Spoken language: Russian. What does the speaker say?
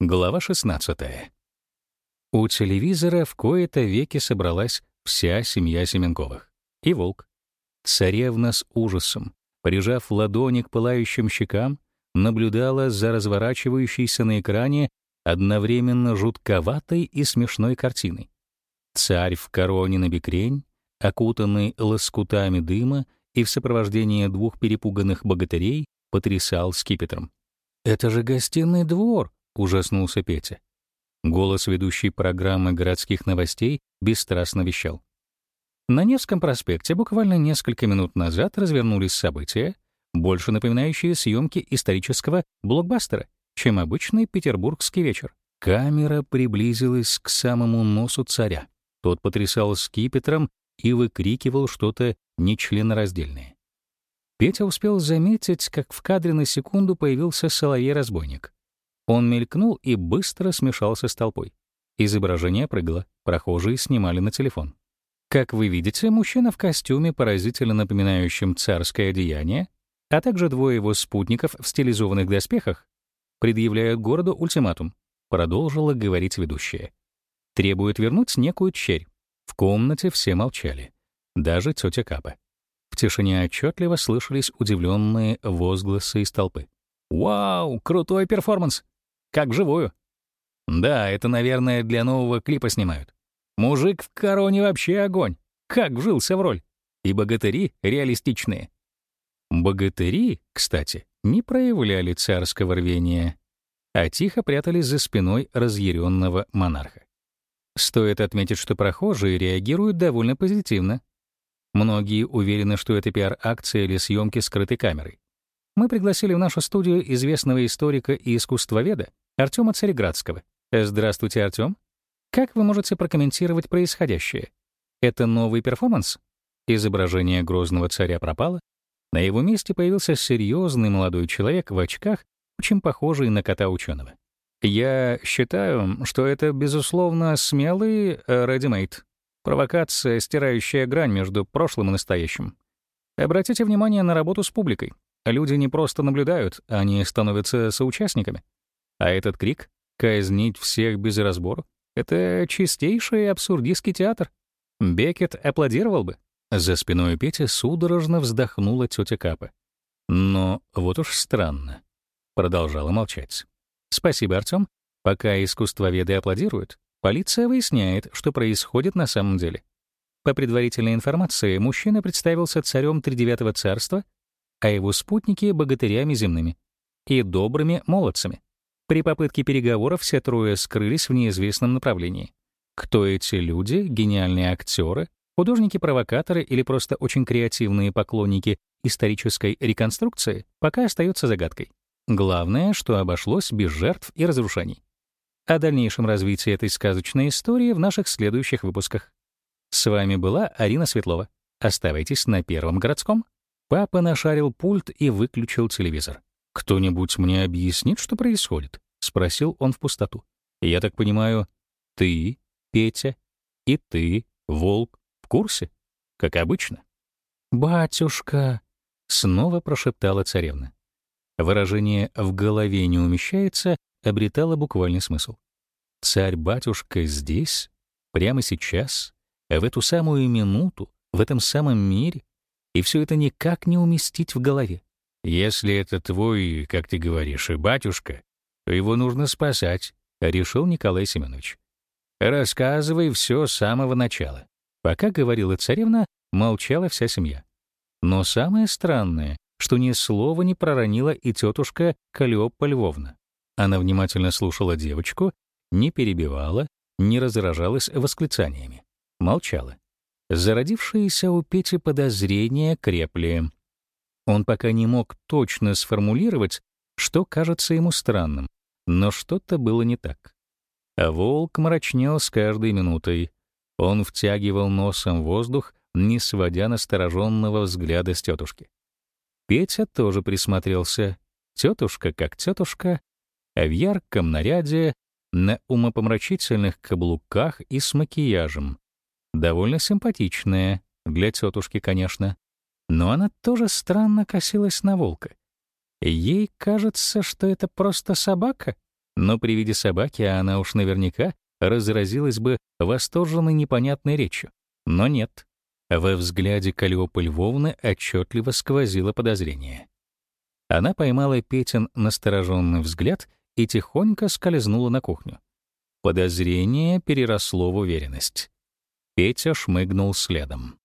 Глава 16. У телевизора в кои-то веки собралась вся семья Семенковых. И волк. Царевна с ужасом, прижав ладони к пылающим щекам, наблюдала за разворачивающейся на экране одновременно жутковатой и смешной картиной. Царь в короне на бекрень, окутанный лоскутами дыма и в сопровождении двух перепуганных богатырей, потрясал скипетром. «Это же гостиный двор!» Ужаснулся Петя. Голос ведущей программы городских новостей бесстрастно вещал. На Невском проспекте буквально несколько минут назад развернулись события, больше напоминающие съемки исторического блокбастера, чем обычный петербургский вечер. Камера приблизилась к самому носу царя. Тот потрясал скипетром и выкрикивал что-то нечленораздельное. Петя успел заметить, как в кадре на секунду появился соловей-разбойник. Он мелькнул и быстро смешался с толпой. Изображение прыгало, прохожие снимали на телефон. Как вы видите, мужчина в костюме, поразительно напоминающем царское одеяние, а также двое его спутников в стилизованных доспехах, предъявляют городу ультиматум, продолжила говорить ведущая. Требует вернуть некую черь. В комнате все молчали, даже тетя Капа. В тишине отчетливо слышались удивленные возгласы из толпы. «Вау, крутой перформанс! Как вживую. Да, это, наверное, для нового клипа снимают. Мужик в короне вообще огонь. Как вжился в роль. И богатыри реалистичные. Богатыри, кстати, не проявляли царского рвения, а тихо прятались за спиной разъяренного монарха. Стоит отметить, что прохожие реагируют довольно позитивно. Многие уверены, что это пиар-акция или съемки скрытой камерой. Мы пригласили в нашу студию известного историка и искусствоведа Артема Цареградского. Здравствуйте, Артем. Как вы можете прокомментировать происходящее? Это новый перформанс? Изображение грозного царя пропало. На его месте появился серьезный молодой человек в очках, очень похожий на кота ученого. Я считаю, что это, безусловно, смелый редимейт. Провокация, стирающая грань между прошлым и настоящим. Обратите внимание на работу с публикой. Люди не просто наблюдают, они становятся соучастниками. А этот крик — казнить всех без разбору — это чистейший абсурдистский театр. Бекет аплодировал бы. За спиной Пети судорожно вздохнула тетя Капа. Но вот уж странно. Продолжала молчать. «Спасибо, Артем. Пока искусствоведы аплодируют, полиция выясняет, что происходит на самом деле. По предварительной информации, мужчина представился царем Тридевятого царства, а его спутники — богатырями земными и добрыми молодцами. При попытке переговоров все трое скрылись в неизвестном направлении. Кто эти люди, гениальные актеры, художники-провокаторы или просто очень креативные поклонники исторической реконструкции, пока остается загадкой. Главное, что обошлось без жертв и разрушений. О дальнейшем развитии этой сказочной истории в наших следующих выпусках. С вами была Арина Светлова. Оставайтесь на Первом городском. Папа нашарил пульт и выключил телевизор. «Кто-нибудь мне объяснит, что происходит?» — спросил он в пустоту. «Я так понимаю, ты, Петя, и ты, Волк, в курсе? Как обычно?» «Батюшка!» — снова прошептала царевна. Выражение «в голове не умещается» обретало буквальный смысл. Царь-батюшка здесь, прямо сейчас, в эту самую минуту, в этом самом мире, и все это никак не уместить в голове. Если это твой, как ты говоришь, и батюшка, то его нужно спасать, решил Николай Семенович. Рассказывай все с самого начала. Пока говорила царевна, молчала вся семья. Но самое странное, что ни слова не проронила и тетушка Калиопа Львовна. Она внимательно слушала девочку, не перебивала, не разражалась восклицаниями. Молчала. Зародившиеся у Пети подозрения крепли. Он пока не мог точно сформулировать, что кажется ему странным, но что-то было не так. А волк мрачнел с каждой минутой. Он втягивал носом воздух, не сводя настороженного взгляда с тетушки. Петя тоже присмотрелся. Тетушка как тетушка, а в ярком наряде, на умопомрачительных каблуках и с макияжем. Довольно симпатичная, для тетушки, конечно. Но она тоже странно косилась на волка. Ей кажется, что это просто собака, Но при виде собаки она уж наверняка разразилась бы восторженной непонятной речью. Но нет. Во взгляде Калиопы Львовны отчетливо сквозило подозрение. Она поймала Петин настороженный взгляд и тихонько скользнула на кухню. Подозрение переросло в уверенность. Петя шмыгнул следом.